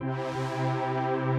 you